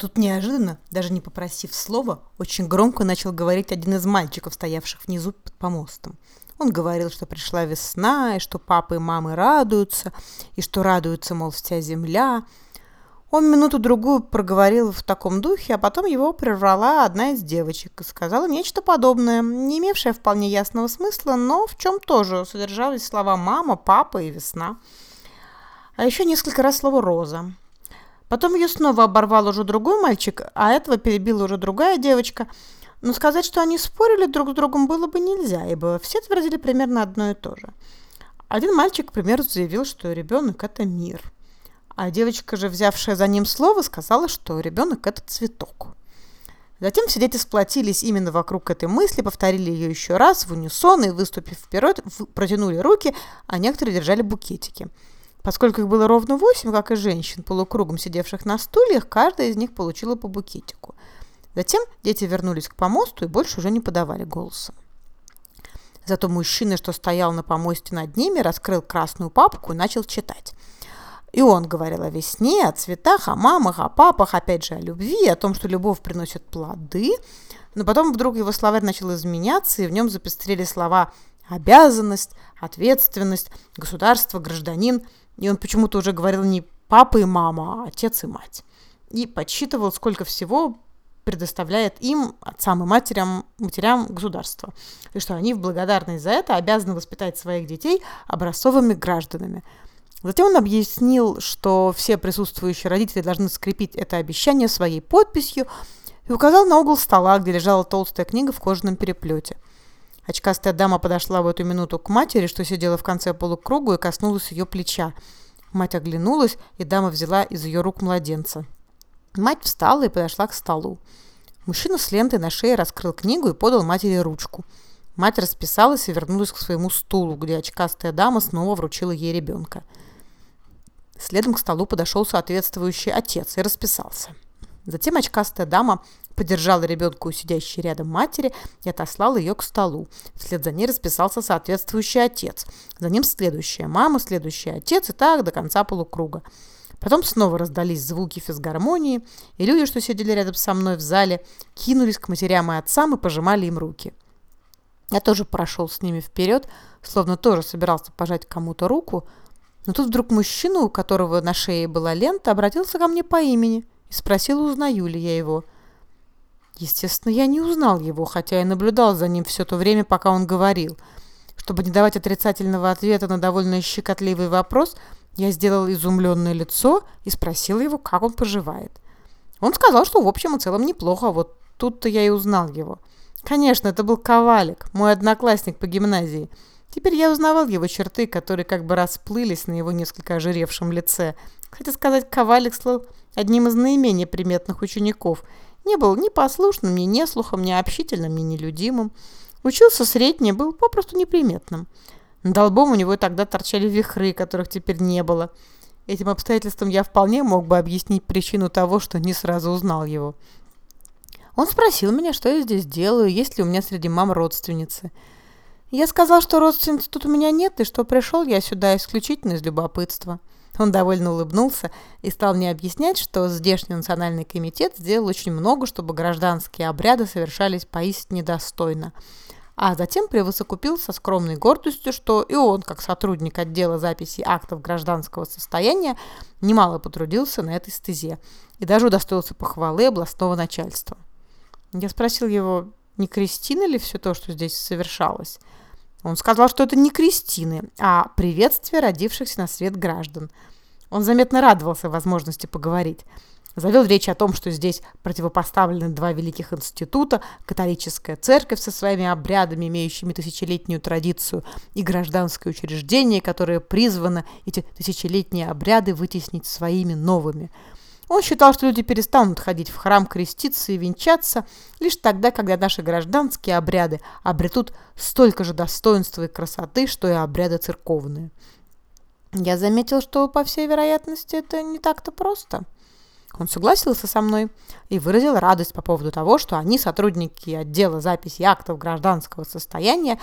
Тут неожиданно, даже не попросив слова, очень громко начал говорить один из мальчиков, стоявших внизу под помостом. Он говорил, что пришла весна, и что папы и мамы радуются, и что радуется, мол, вся земля. Он минуту-другую проговорил в таком духе, а потом его прервала одна из девочек и сказала нечто подобное, не имевшее вполне ясного смысла, но в чем тоже содержались слова «мама», «папа» и «весна». А еще несколько раз слово «роза». Потом ее снова оборвал уже другой мальчик, а этого перебила уже другая девочка. Но сказать, что они спорили друг с другом, было бы нельзя, ибо все твердили примерно одно и то же. Один мальчик, к примеру, заявил, что ребенок – это мир. А девочка же, взявшая за ним слово, сказала, что ребенок – это цветок. Затем все дети сплотились именно вокруг этой мысли, повторили ее еще раз в унисон и, выступив вперед, протянули руки, а некоторые держали букетики – Поскольку их было ровно восемь, как и женщин, полукругом сидевших на стульях, каждая из них получила по букетику. Затем дети вернулись к помосту и больше уже не подавали голоса. Зато мужчина, что стоял на помосте над ними, раскрыл красную папку и начал читать. И он говорил о весне, о цветах, о мамах, о папах, опять же о любви, о том, что любовь приносит плоды. Но потом вдруг его словарь начал изменяться, и в нем запестрели слова «обязанность», «ответственность», «государство», «гражданин», и он почему-то уже говорил не папа и мама, а отец и мать. И подсчитывал, сколько всего предоставляет им, отцам и матерям, матерям государство. И что они в благодарность за это обязаны воспитать своих детей образцовыми гражданами. Затем он объяснил, что все присутствующие родители должны скрепить это обещание своей подписью и указал на угол стола, где лежала толстая книга в кожаном переплете – Очкастая дама подошла в эту минуту к матери, что сидела в конце полукруга, и коснулась ее плеча. Мать оглянулась, и дама взяла из ее рук младенца. Мать встала и подошла к столу. Мужчина с лентой на шее раскрыл книгу и подал матери ручку. Мать расписалась и вернулась к своему стулу, где очкастая дама снова вручила ей ребенка. Следом к столу подошел соответствующий отец и расписался. Затем очкастая дама подержала ребенка у сидящей рядом матери и отослала ее к столу. Вслед за ней расписался соответствующий отец. За ним следующая мама, следующий отец и так до конца полукруга. Потом снова раздались звуки физгармонии, и люди, что сидели рядом со мной в зале, кинулись к матерям и отцам и пожимали им руки. Я тоже прошел с ними вперед, словно тоже собирался пожать кому-то руку, но тут вдруг мужчина, у которого на шее была лента, обратился ко мне по имени и спросил, узнаю ли я его – Естественно, я не узнал его, хотя и наблюдал за ним все то время, пока он говорил. Чтобы не давать отрицательного ответа на довольно щекотливый вопрос, я сделал изумленное лицо и спросил его, как он поживает. Он сказал, что в общем и целом неплохо, вот тут-то я и узнал его. Конечно, это был Ковалик, мой одноклассник по гимназии. Теперь я узнавал его черты, которые как бы расплылись на его несколько ожиревшем лице. Хотя сказать, Ковалик стал одним из наименее приметных учеников – не был ни послушным, ни неслухом, ни общительным, ни нелюдимым. Учился средне, был попросту неприметным. Над лбом у него тогда торчали вихры, которых теперь не было. Этим обстоятельством я вполне мог бы объяснить причину того, что не сразу узнал его. Он спросил меня, что я здесь делаю, есть ли у меня среди мам родственницы. Я сказал, что родственниц тут у меня нет, и что пришел я сюда исключительно из любопытства. Он довольно улыбнулся и стал мне объяснять, что здешний национальный комитет сделал очень много, чтобы гражданские обряды совершались поистине достойно. А затем превысокупил со скромной гордостью, что и он, как сотрудник отдела записи актов гражданского состояния, немало потрудился на этой стезе и даже удостоился похвалы областного начальства. Я спросил его, не Кристина ли все то, что здесь совершалось? Он сказал, что это не крестины, а приветствие родившихся на свет граждан. Он заметно радовался возможности поговорить. Завел речь о том, что здесь противопоставлены два великих института, католическая церковь со своими обрядами, имеющими тысячелетнюю традицию, и гражданское учреждение, которое призвано эти тысячелетние обряды вытеснить своими новыми – он считал, что люди перестанут ходить в храм креститься и венчаться лишь тогда, когда наши гражданские обряды обретут столько же достоинства и красоты, что и обряды церковные. Я заметил, что, по всей вероятности, это не так-то просто. Он согласился со мной и выразил радость по поводу того, что они, сотрудники отдела записи актов гражданского состояния,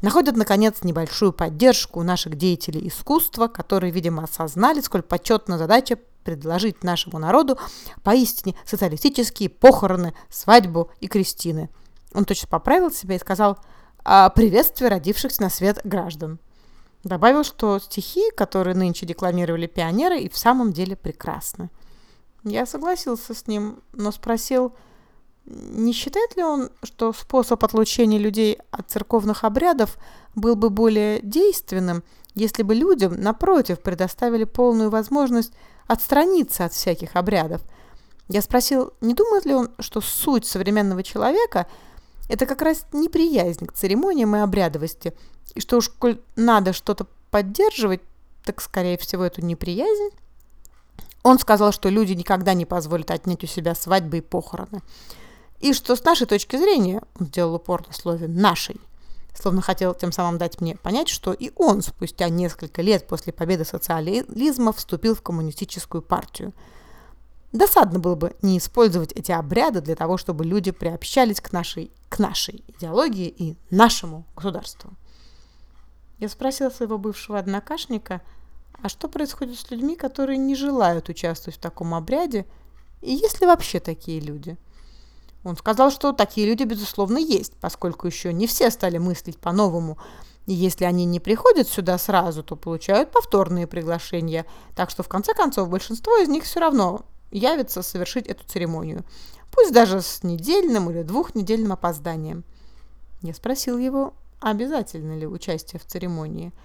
находят, наконец, небольшую поддержку у наших деятелей искусства, которые, видимо, осознали, сколь почетна задача предложить нашему народу поистине социалистические похороны, свадьбу и крестины. Он точно поправил себя и сказал о приветствии родившихся на свет граждан. Добавил, что стихи, которые нынче декламировали пионеры, и в самом деле прекрасны. Я согласился с ним, но спросил, не считает ли он, что способ отлучения людей от церковных обрядов был бы более действенным, если бы людям, напротив, предоставили полную возможность отстраниться от всяких обрядов? Я спросил, не думает ли он, что суть современного человека – это как раз неприязнь к церемониям и обрядовости, и что уж коль надо что-то поддерживать, так, скорее всего, эту неприязнь он сказал, что люди никогда не позволят отнять у себя свадьбы и похороны. И что с нашей точки зрения, он сделал упор на слове «нашей», словно хотел тем самым дать мне понять, что и он спустя несколько лет после победы социализма вступил в коммунистическую партию. Досадно было бы не использовать эти обряды для того, чтобы люди приобщались к нашей, к нашей идеологии и нашему государству. Я спросила своего бывшего однокашника – а что происходит с людьми, которые не желают участвовать в таком обряде? И есть ли вообще такие люди? Он сказал, что такие люди, безусловно, есть, поскольку еще не все стали мыслить по-новому. И если они не приходят сюда сразу, то получают повторные приглашения. Так что, в конце концов, большинство из них все равно явится совершить эту церемонию. Пусть даже с недельным или двухнедельным опозданием. Я спросил его, обязательно ли участие в церемонии –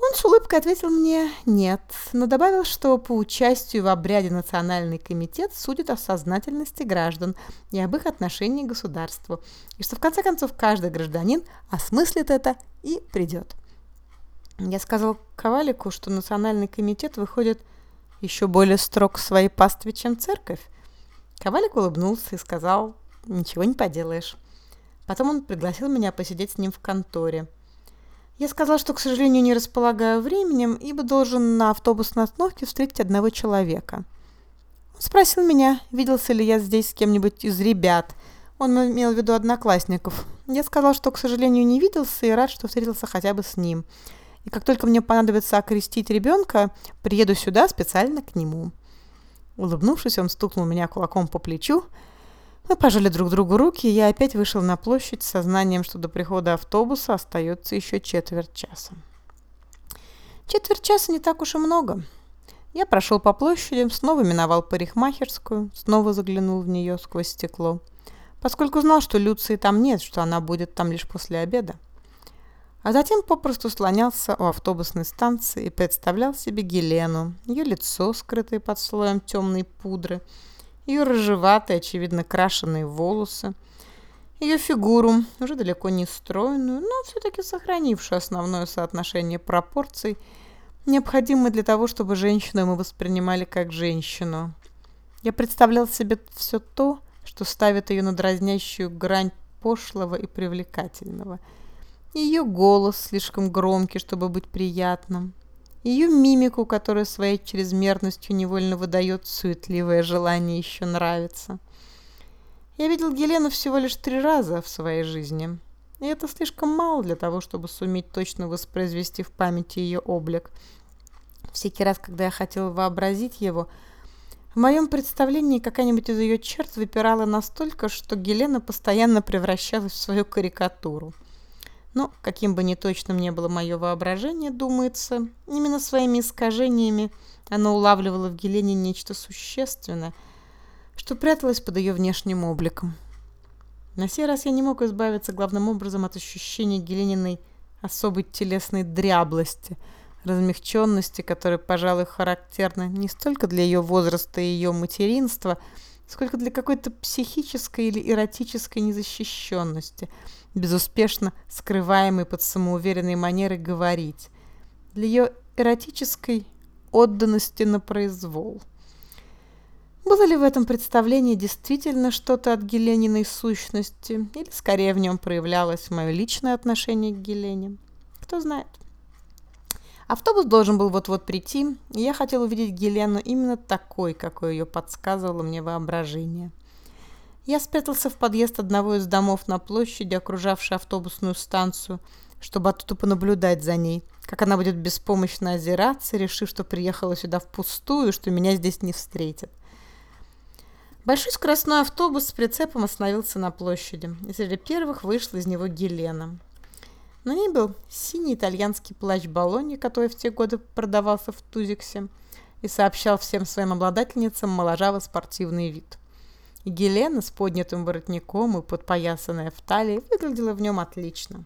он с улыбкой ответил мне «нет», но добавил, что по участию в обряде Национальный комитет судит о сознательности граждан и об их отношении к государству, и что в конце концов каждый гражданин осмыслит это и придет. Я сказал Ковалику, что Национальный комитет выходит еще более строг к своей пастве, чем церковь. Ковалик улыбнулся и сказал «ничего не поделаешь». Потом он пригласил меня посидеть с ним в конторе – я сказал, что, к сожалению, не располагаю временем, ибо должен на автобусной остановке встретить одного человека. Он спросил меня, виделся ли я здесь с кем-нибудь из ребят. Он имел в виду одноклассников. Я сказал, что, к сожалению, не виделся и рад, что встретился хотя бы с ним. И как только мне понадобится окрестить ребенка, приеду сюда специально к нему. Улыбнувшись, он стукнул меня кулаком по плечу, мы пожали друг другу руки, и я опять вышел на площадь с сознанием, что до прихода автобуса остается еще четверть часа. Четверть часа не так уж и много. Я прошел по площади, снова миновал парикмахерскую, снова заглянул в нее сквозь стекло, поскольку знал, что Люции там нет, что она будет там лишь после обеда. А затем попросту слонялся у автобусной станции и представлял себе Гелену, ее лицо, скрытое под слоем темной пудры – ее рыжеватые, очевидно, крашеные волосы, ее фигуру, уже далеко не стройную, но все-таки сохранившую основное соотношение пропорций, необходимое для того, чтобы женщину мы воспринимали как женщину. Я представлял себе все то, что ставит ее на дразнящую грань пошлого и привлекательного. Ее голос слишком громкий, чтобы быть приятным ее мимику, которая своей чрезмерностью невольно выдает суетливое желание еще нравиться. Я видел Гелену всего лишь три раза в своей жизни, и это слишком мало для того, чтобы суметь точно воспроизвести в памяти ее облик. Всякий раз, когда я хотел вообразить его, в моем представлении какая-нибудь из ее черт выпирала настолько, что Гелена постоянно превращалась в свою карикатуру – но, каким бы неточным ни было мое воображение, думается, именно своими искажениями оно улавливало в Гелене нечто существенное, что пряталось под ее внешним обликом. На сей раз я не мог избавиться главным образом от ощущения Гелениной особой телесной дряблости, размягченности, которая, пожалуй, характерна не столько для ее возраста и ее материнства, сколько для какой-то психической или эротической незащищенности – безуспешно скрываемой под самоуверенной манерой говорить, для ее эротической отданности на произвол. Было ли в этом представлении действительно что-то от Гелениной сущности, или скорее в нем проявлялось мое личное отношение к Гелене? Кто знает. Автобус должен был вот-вот прийти, и я хотел увидеть Гелену именно такой, какой ее подсказывало мне воображение. Я спрятался в подъезд одного из домов на площади, окружавшей автобусную станцию, чтобы оттуда понаблюдать за ней, как она будет беспомощно озираться, решив, что приехала сюда впустую, что меня здесь не встретят. Большой скоростной автобус с прицепом остановился на площади, и среди первых вышла из него Гелена. На ней был синий итальянский плащ-баллоне, который в те годы продавался в Тузиксе, и сообщал всем своим обладательницам моложаво-спортивный вид. И Гелена с поднятым воротником и подпоясанная в талии выглядела в нем отлично.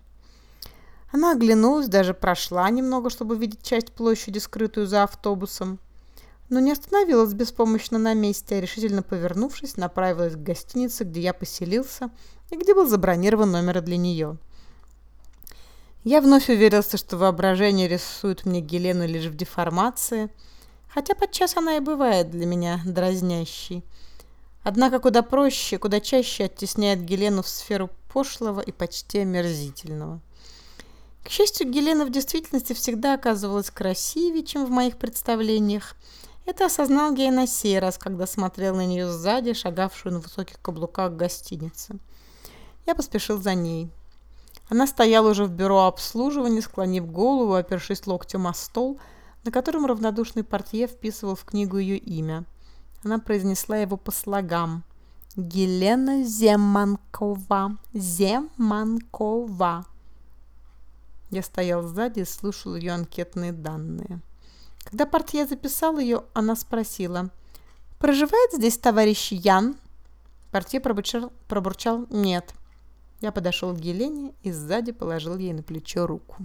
Она оглянулась, даже прошла немного, чтобы видеть часть площади, скрытую за автобусом, но не остановилась беспомощно на месте, а решительно повернувшись, направилась к гостинице, где я поселился и где был забронирован номер для нее. Я вновь уверился, что воображение рисует мне Гелену лишь в деформации, хотя подчас она и бывает для меня дразнящей. Однако куда проще, куда чаще оттесняет Гелену в сферу пошлого и почти омерзительного. К счастью, Гелена в действительности всегда оказывалась красивее, чем в моих представлениях. Это осознал я и на сей раз, когда смотрел на нее сзади, шагавшую на высоких каблуках гостиницы. Я поспешил за ней. Она стояла уже в бюро обслуживания, склонив голову, опершись локтем о стол, на котором равнодушный портье вписывал в книгу ее имя. Она произнесла его по слогам. «Гелена Земанкова, Земанкова». Я стоял сзади и слушал ее анкетные данные. Когда портье записал ее, она спросила, «Проживает здесь товарищ Ян?» Портье пробурчал, «Нет». Я подошел к Елене и сзади положил ей на плечо руку.